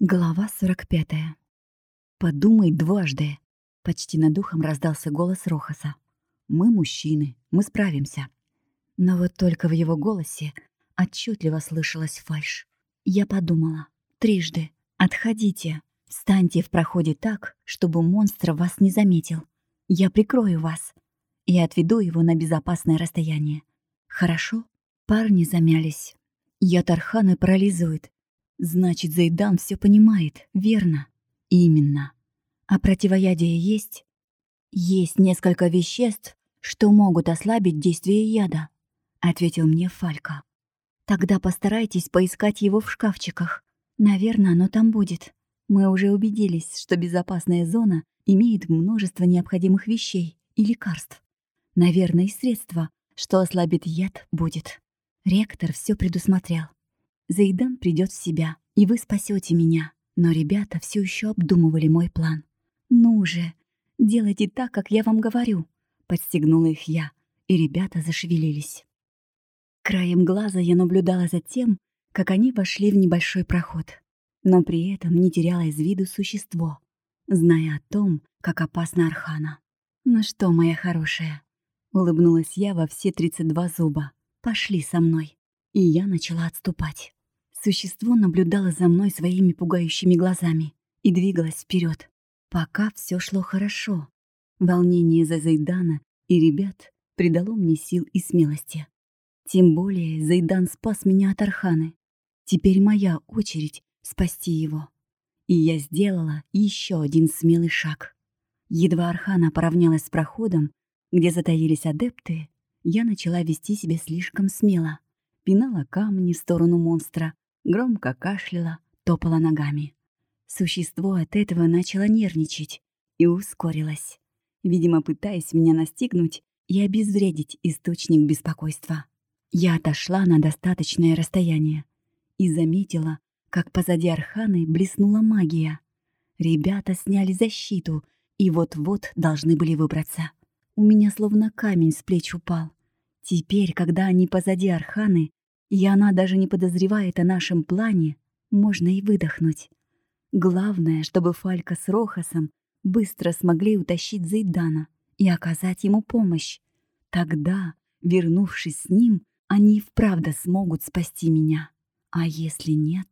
Глава 45. «Подумай дважды!» — почти над духом раздался голос Рохаса. «Мы мужчины, мы справимся». Но вот только в его голосе отчетливо слышалась фальшь. Я подумала. «Трижды. Отходите. Встаньте в проходе так, чтобы монстр вас не заметил. Я прикрою вас и отведу его на безопасное расстояние. Хорошо?» Парни замялись. Я Тархана парализует, Значит, Зайдан все понимает, верно? Именно. А противоядие есть? Есть несколько веществ, что могут ослабить действие яда, ответил мне Фалька. Тогда постарайтесь поискать его в шкафчиках. Наверное, оно там будет. Мы уже убедились, что безопасная зона имеет множество необходимых вещей и лекарств. Наверное, и средства, что ослабит яд, будет. Ректор все предусмотрел. Зайдан придет в себя, и вы спасете меня. Но ребята все еще обдумывали мой план. «Ну же, делайте так, как я вам говорю», — подстегнула их я, и ребята зашевелились. Краем глаза я наблюдала за тем, как они вошли в небольшой проход, но при этом не теряла из виду существо, зная о том, как опасна Архана. «Ну что, моя хорошая?» — улыбнулась я во все 32 зуба. «Пошли со мной». И я начала отступать. Существо наблюдало за мной своими пугающими глазами и двигалось вперед. Пока все шло хорошо. Волнение за Зайдана и ребят придало мне сил и смелости. Тем более Зайдан спас меня от Арханы. Теперь моя очередь спасти его. И я сделала еще один смелый шаг. Едва Архана поравнялась с проходом, где затаились адепты, я начала вести себя слишком смело. Пинала камни в сторону монстра, громко кашляла, топала ногами. Существо от этого начало нервничать и ускорилось, видимо, пытаясь меня настигнуть и обезвредить источник беспокойства. Я отошла на достаточное расстояние и заметила, как позади Арханы блеснула магия. Ребята сняли защиту и вот-вот должны были выбраться. У меня словно камень с плеч упал. Теперь, когда они позади Арханы, и она даже не подозревает о нашем плане, можно и выдохнуть. Главное, чтобы Фалька с Рохасом быстро смогли утащить Зайдана и оказать ему помощь. Тогда, вернувшись с ним, они и вправду смогут спасти меня. А если нет?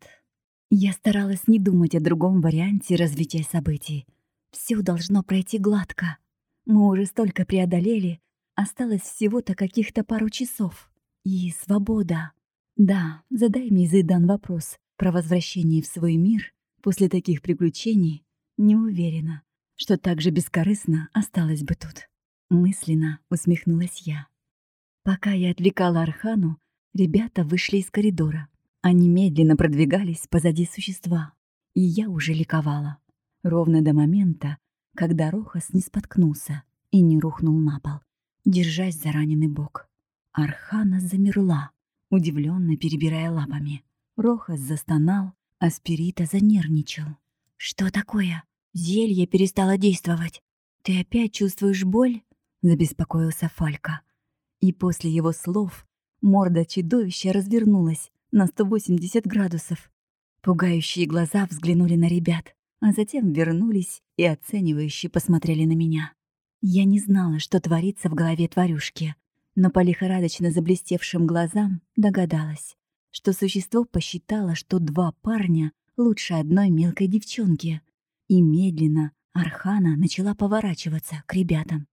Я старалась не думать о другом варианте развития событий. Все должно пройти гладко. Мы уже столько преодолели, осталось всего-то каких-то пару часов. И свобода. Да, задай мне, Зайдан, вопрос про возвращение в свой мир после таких приключений. Не уверена, что так же бескорыстно осталась бы тут. Мысленно усмехнулась я. Пока я отвлекала Архану, ребята вышли из коридора. Они медленно продвигались позади существа, и я уже ликовала. Ровно до момента, когда Рохас не споткнулся и не рухнул на пол, держась за раненый бок. Архана замерла, удивленно перебирая лапами. Рохас застонал, а Спирита занервничал. «Что такое? Зелье перестало действовать. Ты опять чувствуешь боль?» — забеспокоился Фалька. И после его слов морда чудовища развернулась на 180 градусов. Пугающие глаза взглянули на ребят, а затем вернулись и оценивающе посмотрели на меня. Я не знала, что творится в голове тварюшки, но по лихорадочно заблестевшим глазам догадалась, что существо посчитало, что два парня лучше одной мелкой девчонки. И медленно Архана начала поворачиваться к ребятам.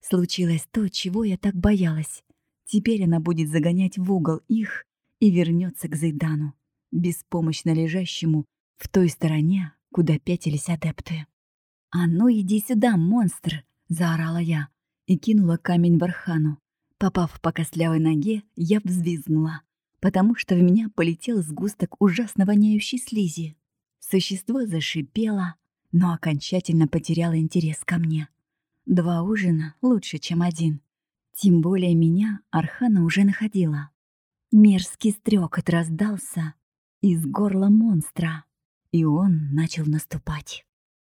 Случилось то, чего я так боялась. Теперь она будет загонять в угол их и вернется к Зайдану, беспомощно лежащему в той стороне, куда пятились адепты. «А ну иди сюда, монстр!» — заорала я и кинула камень в Архану. Попав по костлявой ноге, я взвизгнула, потому что в меня полетел сгусток ужасно воняющей слизи. Существо зашипело, но окончательно потеряло интерес ко мне. Два ужина лучше, чем один. Тем более меня Архана уже находила. Мерзкий стрекот раздался из горла монстра, и он начал наступать.